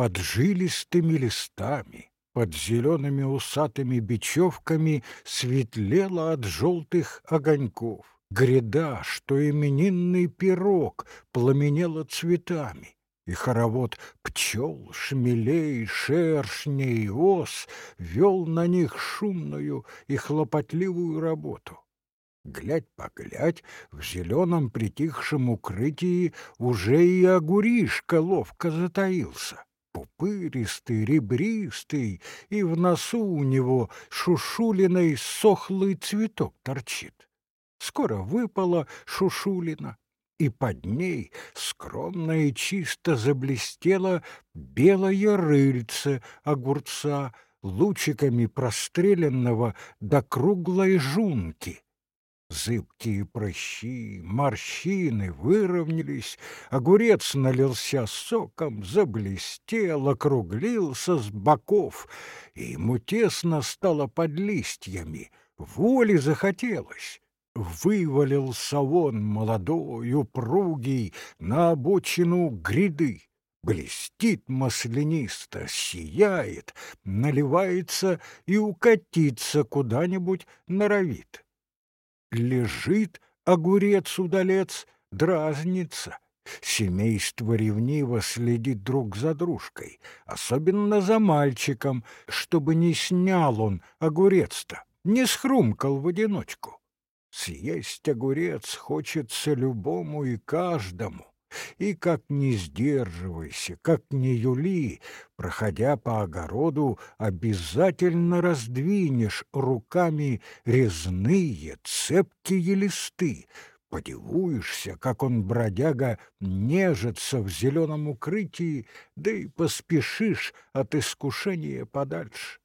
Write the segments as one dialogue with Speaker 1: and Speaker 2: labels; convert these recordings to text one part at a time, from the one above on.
Speaker 1: под жилистыми листами, под зелеными усатыми бечевками светлела от желтых огоньков. Гряда, что именинный пирог, пламенела цветами, и хоровод пчел, шмелей, шершней, ос вел на них шумную и хлопотливую работу. Глядь-поглядь, в зеленом притихшем укрытии уже и огуришка ловко затаился. Пупыристый, ребристый, и в носу у него шушулиной сохлый цветок торчит. Скоро выпала шушулина, и под ней скромно и чисто заблестело белое рыльце огурца лучиками простреленного до круглой жунки. Зыбкие прыщи, морщины выровнялись, огурец налился соком, заблестел, округлился с боков, и ему тесно стало под листьями, воли захотелось. Вывалился он молодой, упругий, на обочину гряды. Блестит маслянисто, сияет, наливается и укатиться куда-нибудь норовит лежит огурец-удалец, дразнится. Семейство ревниво следит друг за дружкой, особенно за мальчиком, чтобы не снял он огурец-то, не схрумкал в одиночку. Съесть огурец хочется любому и каждому. И как не сдерживайся, как не юли, проходя по огороду, обязательно раздвинешь руками резные, цепкие листы, подивуешься, как он, бродяга, нежится в зеленом укрытии, да и поспешишь от искушения подальше.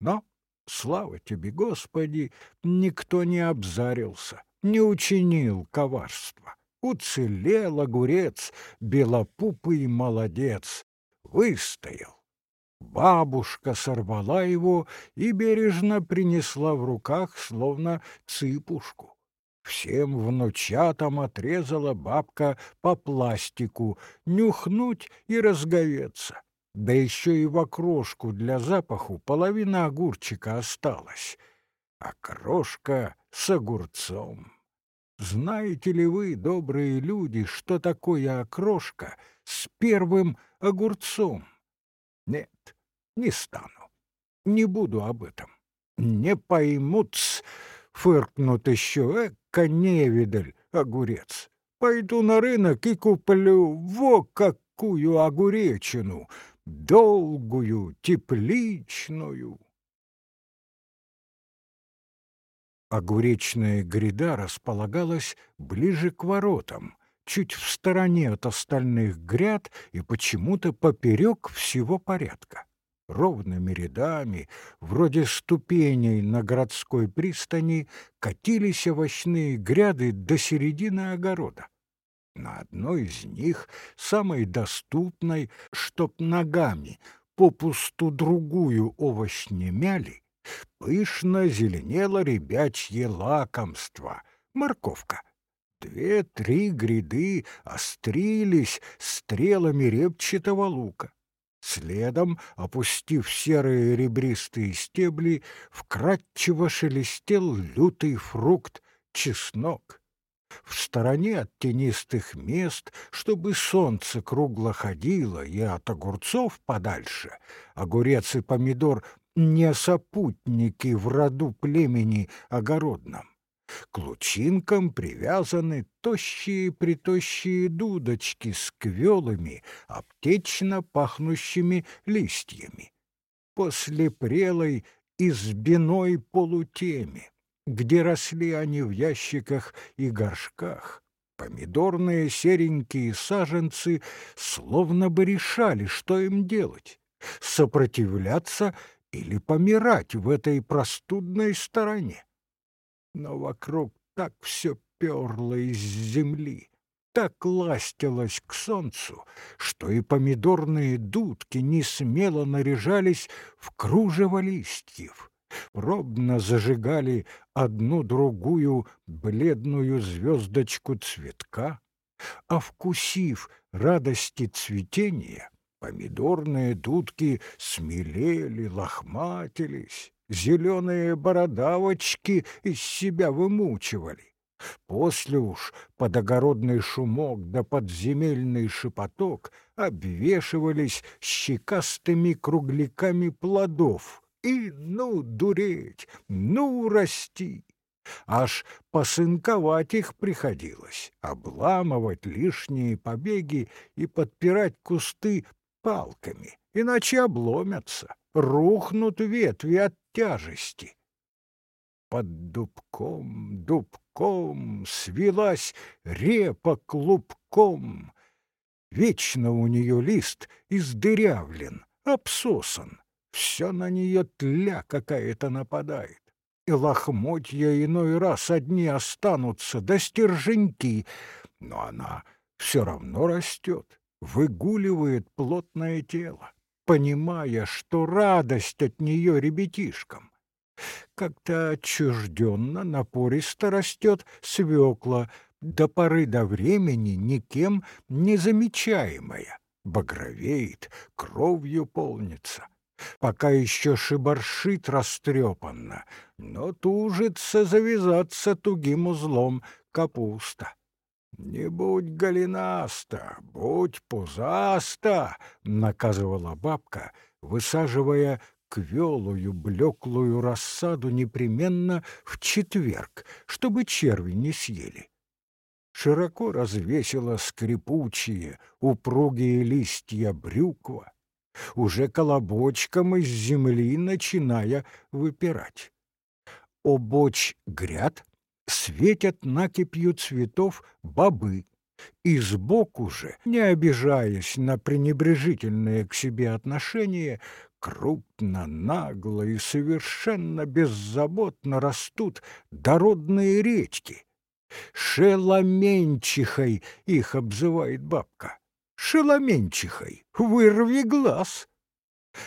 Speaker 1: Но, слава тебе, Господи, никто не обзарился, не учинил коварства. Уцелел огурец, белопупый молодец, выстоял. Бабушка сорвала его и бережно принесла в руках, словно цыпушку. Всем внучатам отрезала бабка по пластику, нюхнуть и разговеться. Да еще и в окрошку для запаху половина огурчика осталась. Окрошка с огурцом. Знаете ли вы, добрые люди, что такое окрошка с первым огурцом? Нет, не стану. Не буду об этом. Не поймут, фыркнут еще, эка невидаль, огурец. Пойду на рынок и куплю во какую огуречину, долгую, тепличную. Огуречная гряда располагалась ближе к воротам, чуть в стороне от остальных гряд и почему-то поперек всего порядка. Ровными рядами, вроде ступеней на городской пристани, катились овощные гряды до середины огорода. На одной из них, самой доступной, чтоб ногами попусту другую овощ не мяли, Пышно зеленело ребячье лакомство, морковка. Две-три гряды острились стрелами репчатого лука. Следом, опустив серые ребристые стебли, вкрадчиво шелестел лютый фрукт — чеснок. В стороне от тенистых мест, чтобы солнце кругло ходило и от огурцов подальше, огурец и помидор не сопутники в роду племени огородном. К лучинкам привязаны тощие-притощие дудочки с квелыми, аптечно пахнущими листьями. После прелой избиной полутеми, где росли они в ящиках и горшках, помидорные серенькие саженцы словно бы решали, что им делать — сопротивляться или помирать в этой простудной стороне. Но вокруг так все перло из земли, так ластилось к солнцу, что и помидорные дудки не смело наряжались в кружево листьев, пробно зажигали одну-другую бледную звездочку цветка, а, вкусив радости цветения, Помидорные дудки смелели, лохматились, зеленые бородавочки из себя вымучивали. После уж под огородный шумок да подземельный шепоток обвешивались щекастыми кругляками плодов. И ну дуреть, ну расти! Аж посынковать их приходилось, обламывать лишние побеги и подпирать кусты палками, иначе обломятся, рухнут ветви от тяжести. Под дубком, дубком свелась репа клубком. Вечно у нее лист издырявлен, обсосан. Все на нее тля какая-то нападает. И лохмотья иной раз одни останутся, да стерженьки. Но она все равно растет, выгуливает плотное тело, понимая, что радость от нее ребятишкам. Как-то отчужденно, напористо растет свекла, до поры до времени никем не замечаемая, багровеет, кровью полнится. Пока еще шибаршит растрепанно, но тужится завязаться тугим узлом капуста. «Не будь голенаста, будь пузаста!» — наказывала бабка, высаживая квелую блеклую рассаду непременно в четверг, чтобы черви не съели. Широко развесила скрипучие, упругие листья брюква, уже колобочком из земли начиная выпирать. Обочь гряд светят накипью цветов бобы, и сбоку же, не обижаясь на пренебрежительное к себе отношение, крупно, нагло и совершенно беззаботно растут дородные речки. Шеломенчихой их обзывает бабка. Шеломенчихой, вырви глаз.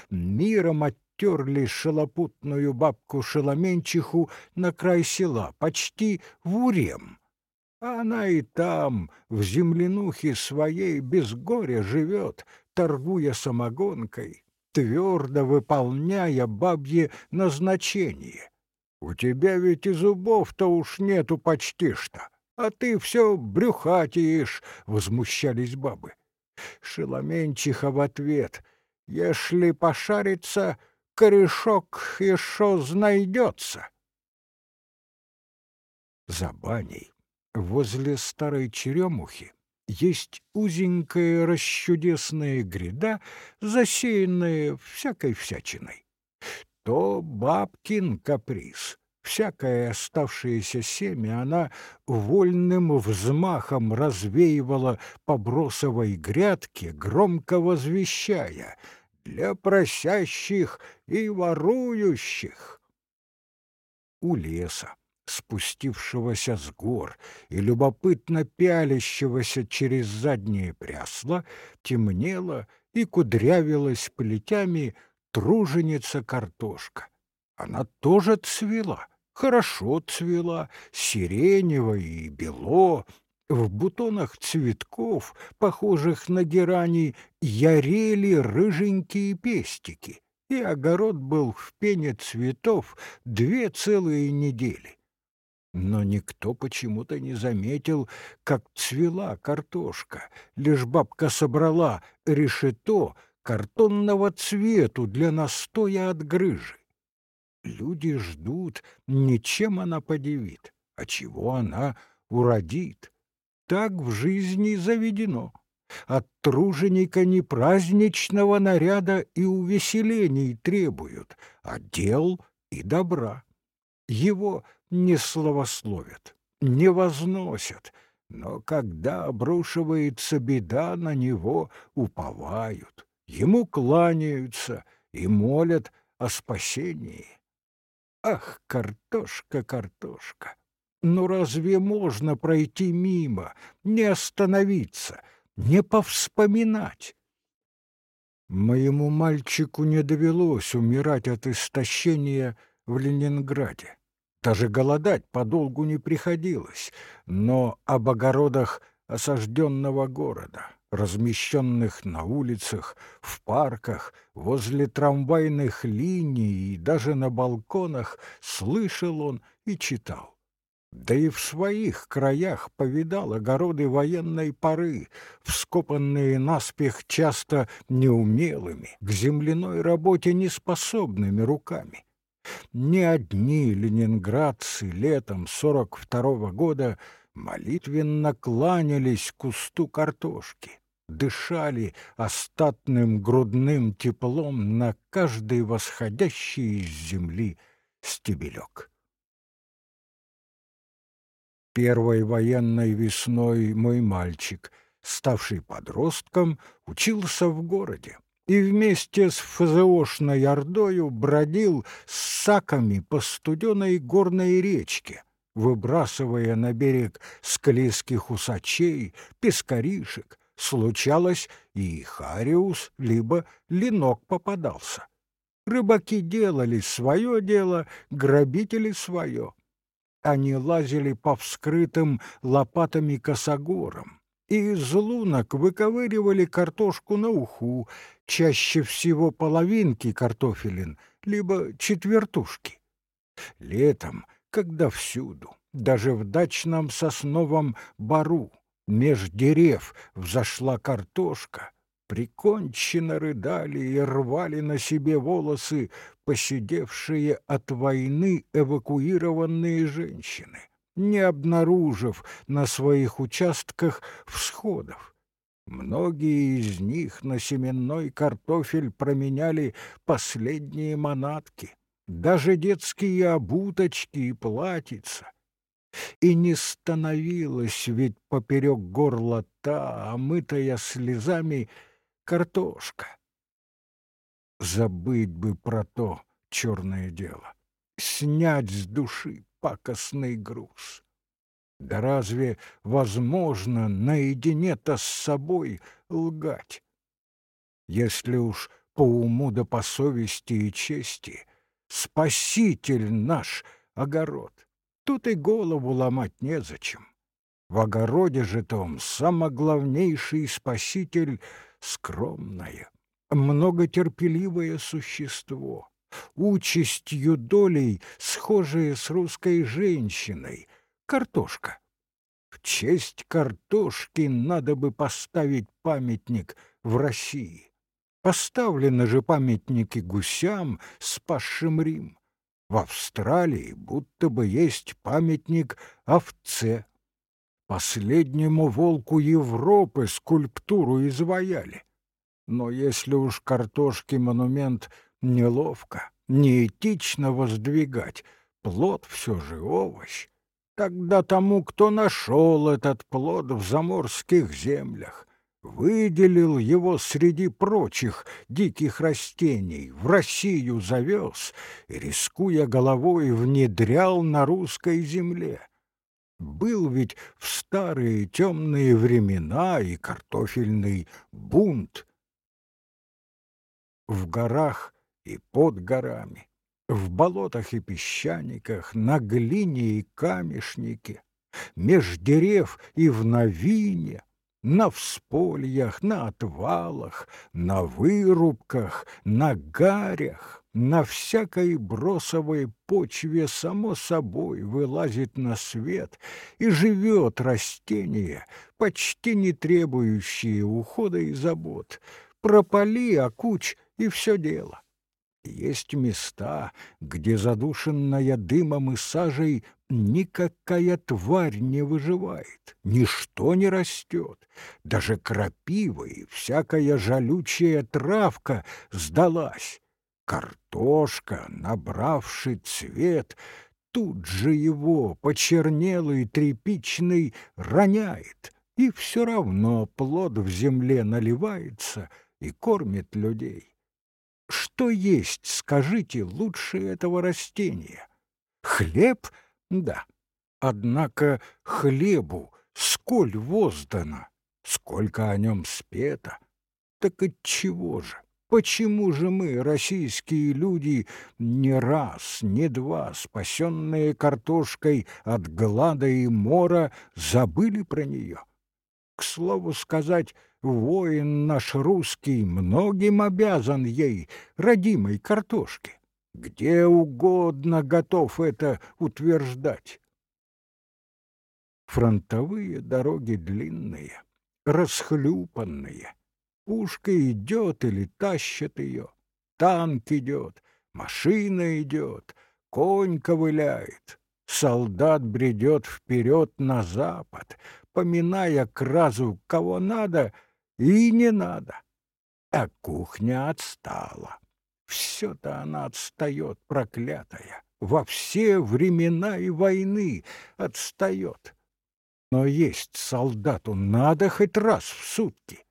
Speaker 1: Миром оттерли шелопутную бабку-шеломенчиху на край села, почти в урем. Она и там, в землянухе своей, без горя живет, торгуя самогонкой, твердо выполняя бабье назначение. У тебя ведь и зубов-то уж нету почти что, а ты все брюхатишь, — возмущались бабы. Шеломенчиха в ответ, если пошарится, корешок еще знайдется. За баней, возле старой черемухи, есть узенькая расчудесная гряда, засеянная всякой всячиной. То бабкин каприз. Всякое оставшееся семя она вольным взмахом развеивала по бросовой грядке, громко возвещая «Для просящих и ворующих». У леса спустившегося с гор и любопытно пялящегося через задние прясла, темнела и кудрявилась плетями труженица картошка. Она тоже цвела, хорошо цвела, сиренево и бело, в бутонах цветков, похожих на герани, ярели рыженькие пестики, и огород был в пене цветов две целые недели но никто почему-то не заметил, как цвела картошка. Лишь бабка собрала решето картонного цвету для настоя от грыжи. Люди ждут, ничем она подивит, а чего она уродит. Так в жизни заведено. От труженика не праздничного наряда и увеселений требуют, а дел и добра. Его не славословят, не возносят, но когда обрушивается беда, на него уповают, ему кланяются и молят о спасении. Ах, картошка, картошка! Ну разве можно пройти мимо, не остановиться, не повспоминать? Моему мальчику не довелось умирать от истощения в Ленинграде. Даже голодать подолгу не приходилось, но об огородах осажденного города, размещенных на улицах, в парках, возле трамвайных линий и даже на балконах, слышал он и читал. Да и в своих краях повидал огороды военной поры, вскопанные наспех часто неумелыми, к земляной работе неспособными руками. Не одни ленинградцы летом сорок второго года молитвенно кланялись кусту картошки, дышали остатным грудным теплом на каждый восходящий из земли стебелек. Первой военной весной мой мальчик, ставший подростком, учился в городе и вместе с ФЗОшной ордою бродил с саками по студеной горной речке, выбрасывая на берег склизких усачей, пескаришек, случалось и хариус, либо ленок попадался. Рыбаки делали свое дело, грабители свое. Они лазили по вскрытым лопатами косогорам, и из лунок выковыривали картошку на уху, чаще всего половинки картофелин, либо четвертушки. Летом, когда всюду, даже в дачном сосновом бару, меж дерев взошла картошка, прикончено рыдали и рвали на себе волосы посидевшие от войны эвакуированные женщины не обнаружив на своих участках всходов. Многие из них на семенной картофель променяли последние манатки, даже детские обуточки и платьица. И не становилась ведь поперек горла та, омытая слезами, картошка. Забыть бы про то черное дело, снять с души пакостный груз. Да разве возможно наедине-то с собой лгать? Если уж по уму да по совести и чести спаситель наш огород, тут и голову ломать незачем. В огороде же том самоглавнейший спаситель — скромное, многотерпеливое существо — участью долей, схожие с русской женщиной, картошка. В честь картошки надо бы поставить памятник в России. Поставлены же памятники гусям, спасшим Рим. В Австралии будто бы есть памятник овце. Последнему волку Европы скульптуру изваяли. Но если уж картошки монумент Неловко, неэтично воздвигать. Плод все же овощ. Тогда тому, кто нашел этот плод в заморских землях, выделил его среди прочих диких растений, в Россию завез и, рискуя головой, внедрял на русской земле. Был ведь в старые темные времена и картофельный бунт. В горах и под горами, в болотах и песчаниках, на глине и камешнике, меж дерев и в новине, на вспольях, на отвалах, на вырубках, на гарях, на всякой бросовой почве само собой вылазит на свет и живет растение, почти не требующее ухода и забот. Пропали, окуч, и все дело. Есть места, где, задушенная дымом и сажей, никакая тварь не выживает, ничто не растет, даже крапива и всякая жалючая травка сдалась. Картошка, набравший цвет, тут же его, почернелый, тряпичный, роняет, и все равно плод в земле наливается и кормит людей. Что есть, скажите, лучше этого растения? Хлеб? Да. Однако хлебу сколь воздано, сколько о нем спето. Так от чего же? Почему же мы, российские люди, не раз, не два, спасенные картошкой от глада и мора, забыли про нее? К слову сказать, воин наш русский многим обязан ей, родимой картошке. Где угодно готов это утверждать. Фронтовые дороги длинные, расхлюпанные. Пушка идет или тащит ее, танк идет, машина идет, конь ковыляет, солдат бредет вперед на запад, поминая к разу кого надо и не надо. А кухня отстала. Все-то она отстает, проклятая, во все времена и войны отстает. Но есть солдату надо хоть раз в сутки.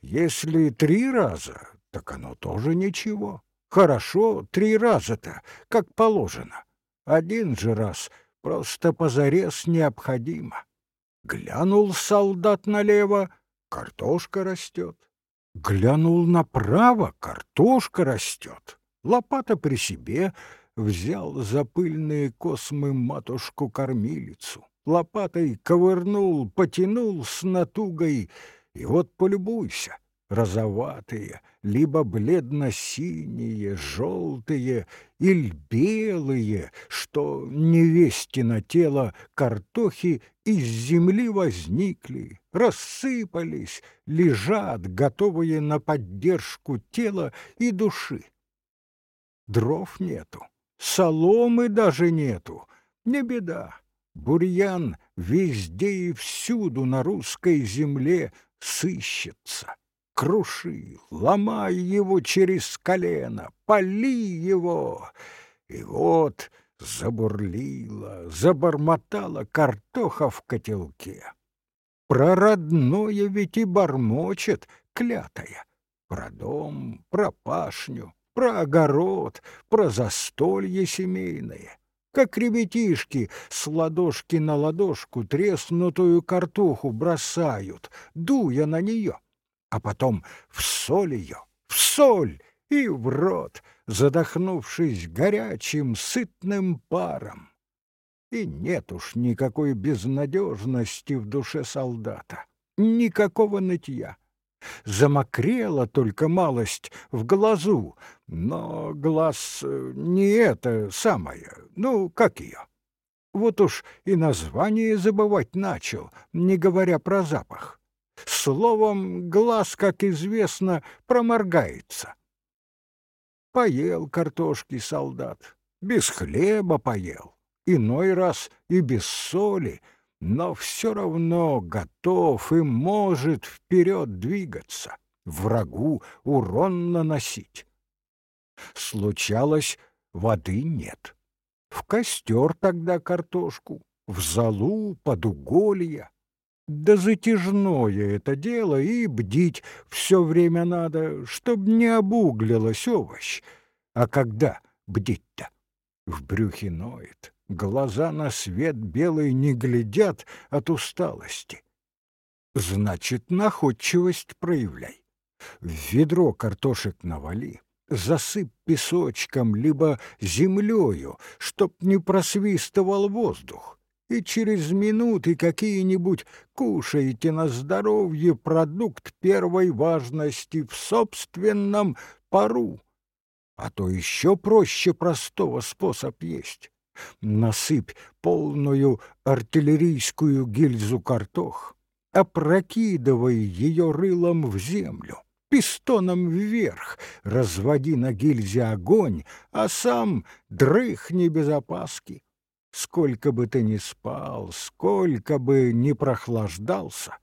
Speaker 1: Если три раза, так оно тоже ничего. Хорошо, три раза-то, как положено. Один же раз просто позарез необходимо. Глянул солдат налево, картошка растет. Глянул направо, картошка растет. Лопата при себе, взял за пыльные космы матушку-кормилицу. Лопатой ковырнул, потянул с натугой, и вот полюбуйся, розоватые, либо бледно-синие, желтые или белые, что невестино тело картохи из земли возникли, рассыпались, лежат, готовые на поддержку тела и души. Дров нету, соломы даже нету, не беда. Бурьян везде и всюду на русской земле сыщется. Круши, ломай его через колено, пали его. И вот забурлила, забормотала картоха в котелке. Про родное ведь и бормочет, клятая. Про дом, про пашню, про огород, про застолье семейное как ребятишки с ладошки на ладошку треснутую картоху бросают, дуя на нее, а потом в соль ее, в соль и в рот, задохнувшись горячим сытным паром. И нет уж никакой безнадежности в душе солдата, никакого нытья. Замокрела только малость в глазу, но глаз э, не это самое, ну, как ее? Вот уж и название забывать начал, не говоря про запах. Словом, глаз, как известно, проморгается. Поел картошки солдат, без хлеба поел, иной раз и без соли — но все равно готов и может вперед двигаться, врагу урон наносить. Случалось, воды нет. В костер тогда картошку, в залу, под уголья. Да затяжное это дело, и бдить все время надо, чтоб не обуглилась овощ. А когда бдить-то? В брюхе ноет, Глаза на свет белый не глядят от усталости. Значит, находчивость проявляй. В ведро картошек навали, засыпь песочком либо землею, чтоб не просвистывал воздух, и через минуты какие-нибудь кушаете на здоровье продукт первой важности в собственном пару. А то еще проще простого способ есть насыпь полную артиллерийскую гильзу картох, опрокидывай ее рылом в землю, пистоном вверх, разводи на гильзе огонь, а сам дрыхни без опаски. Сколько бы ты ни спал, сколько бы ни прохлаждался,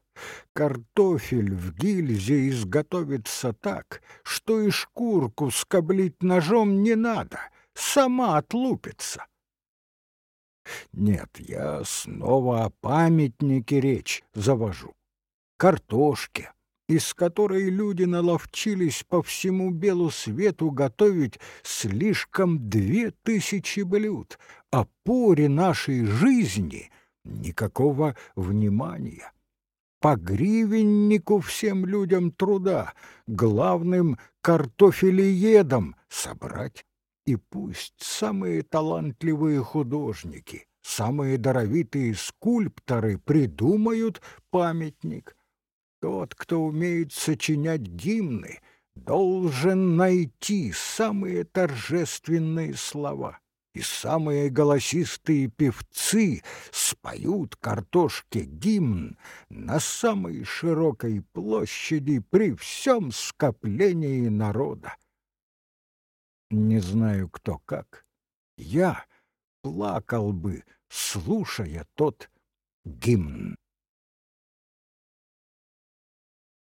Speaker 1: картофель в гильзе изготовится так, что и шкурку скоблить ножом не надо, сама отлупится. Нет, я снова о памятнике речь завожу. Картошке, из которой люди наловчились по всему белу свету готовить слишком две тысячи блюд, а поре нашей жизни никакого внимания. По гривеннику всем людям труда, главным картофелеедом собрать и пусть самые талантливые художники, самые даровитые скульпторы придумают памятник, Тот, кто умеет сочинять гимны, должен найти самые торжественные слова, и самые голосистые певцы споют картошке гимн на самой широкой площади при всем скоплении народа. Не знаю, кто как. Я плакал бы, слушая тот гимн.